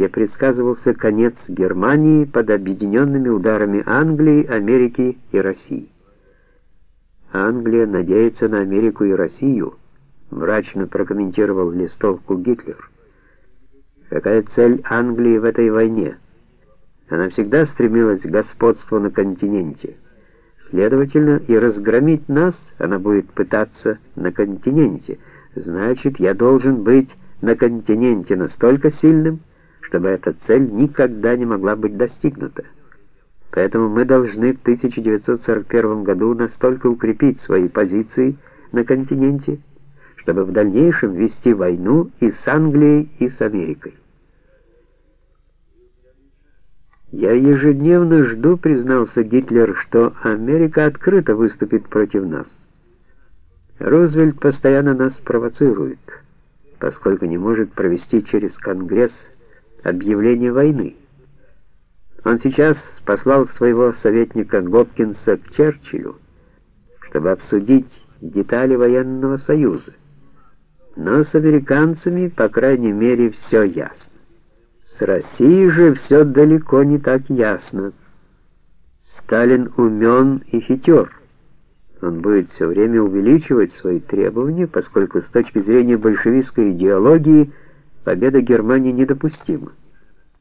где предсказывался конец Германии под объединенными ударами Англии, Америки и России. Англия надеется на Америку и Россию, мрачно прокомментировал листовку Гитлер. Какая цель Англии в этой войне? Она всегда стремилась к господству на континенте. Следовательно, и разгромить нас она будет пытаться на континенте. Значит, я должен быть на континенте настолько сильным, чтобы эта цель никогда не могла быть достигнута. Поэтому мы должны в 1941 году настолько укрепить свои позиции на континенте, чтобы в дальнейшем вести войну и с Англией, и с Америкой. «Я ежедневно жду», — признался Гитлер, — «что Америка открыто выступит против нас. Рузвельт постоянно нас провоцирует, поскольку не может провести через Конгресс объявление войны. Он сейчас послал своего советника Гопкинса к Черчиллю, чтобы обсудить детали военного союза. Но с американцами, по крайней мере, все ясно. С Россией же все далеко не так ясно. Сталин умен и хитер. Он будет все время увеличивать свои требования, поскольку с точки зрения большевистской идеологии победа Германии недопустима.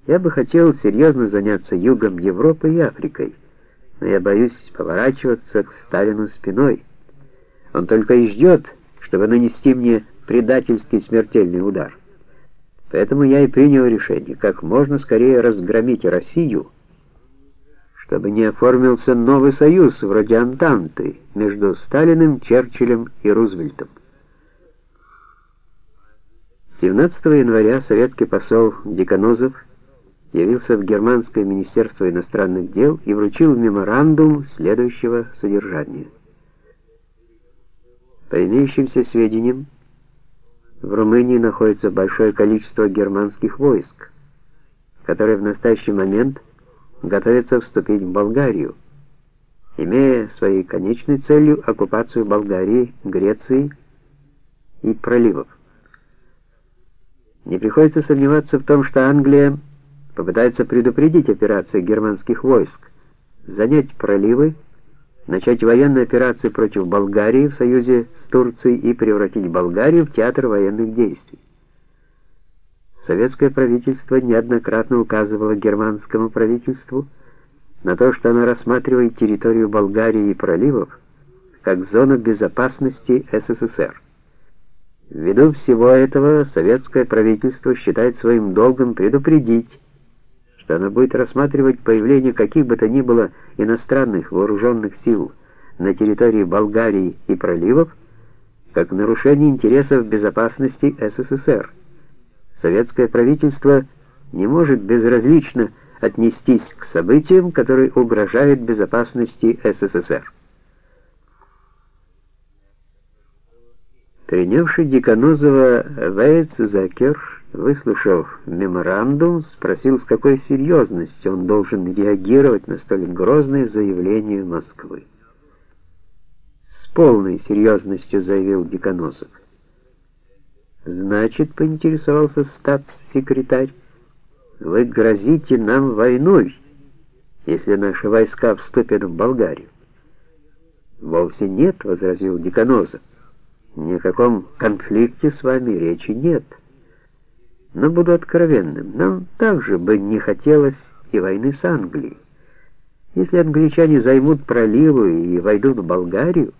Я бы хотел серьезно заняться югом Европы и Африкой, но я боюсь поворачиваться к Сталину спиной. Он только и ждет, чтобы нанести мне предательский смертельный удар. Поэтому я и принял решение как можно скорее разгромить Россию, чтобы не оформился новый союз вроде Антанты между Сталиным, Черчиллем и Рузвельтом. 17 января советский посол Деканозов явился в Германское министерство иностранных дел и вручил меморандум следующего содержания. По имеющимся сведениям, в Румынии находится большое количество германских войск, которые в настоящий момент готовятся вступить в Болгарию, имея своей конечной целью оккупацию Болгарии, Греции и проливов. Не приходится сомневаться в том, что Англия попытается предупредить операции германских войск, занять проливы начать военные операции против Болгарии в союзе с Турцией и превратить Болгарию в театр военных действий. Советское правительство неоднократно указывало германскому правительству на то, что оно рассматривает территорию Болгарии и проливов как зону безопасности СССР. Ввиду всего этого советское правительство считает своим долгом предупредить что она будет рассматривать появление каких бы то ни было иностранных вооруженных сил на территории Болгарии и проливов как нарушение интересов безопасности СССР. Советское правительство не может безразлично отнестись к событиям, которые угрожают безопасности СССР. Принявший Деканозова Вейцзекер Выслушав меморандум, спросил, с какой серьезностью он должен реагировать на столь грозное заявление Москвы. С полной серьезностью заявил Деканозов. Значит, поинтересовался статс-секретарь, вы грозите нам войной, если наши войска вступят в Болгарию. Вовсе нет, возразил Деканозов. Ни о каком конфликте с вами речи нет. Но буду откровенным, нам также бы не хотелось и войны с Англией. Если англичане займут проливы и войдут в Болгарию,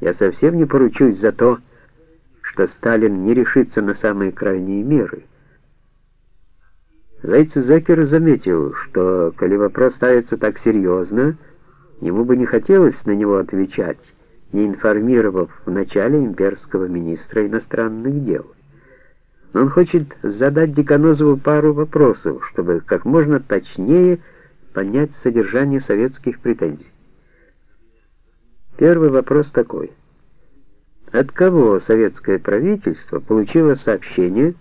я совсем не поручусь за то, что Сталин не решится на самые крайние меры. Вейцзекер заметил, что, коли вопрос ставится так серьезно, ему бы не хотелось на него отвечать, не информировав вначале имперского министра иностранных дел но он хочет задать Деканозову пару вопросов, чтобы как можно точнее понять содержание советских претензий. Первый вопрос такой. От кого советское правительство получило сообщение,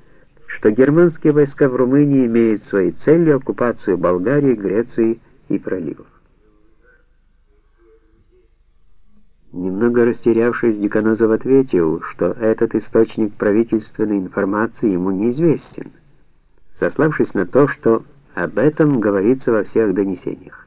что германские войска в Румынии имеют своей целью оккупацию Болгарии, Греции и проливов? Немного растерявшись, Деканозов ответил, что этот источник правительственной информации ему неизвестен. сославшись на то, что об этом говорится во всех донесениях.